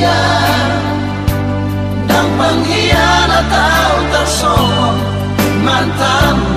hasia Dan pengkhianat tahu tersombong mantan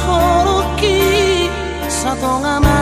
ほろき里が舞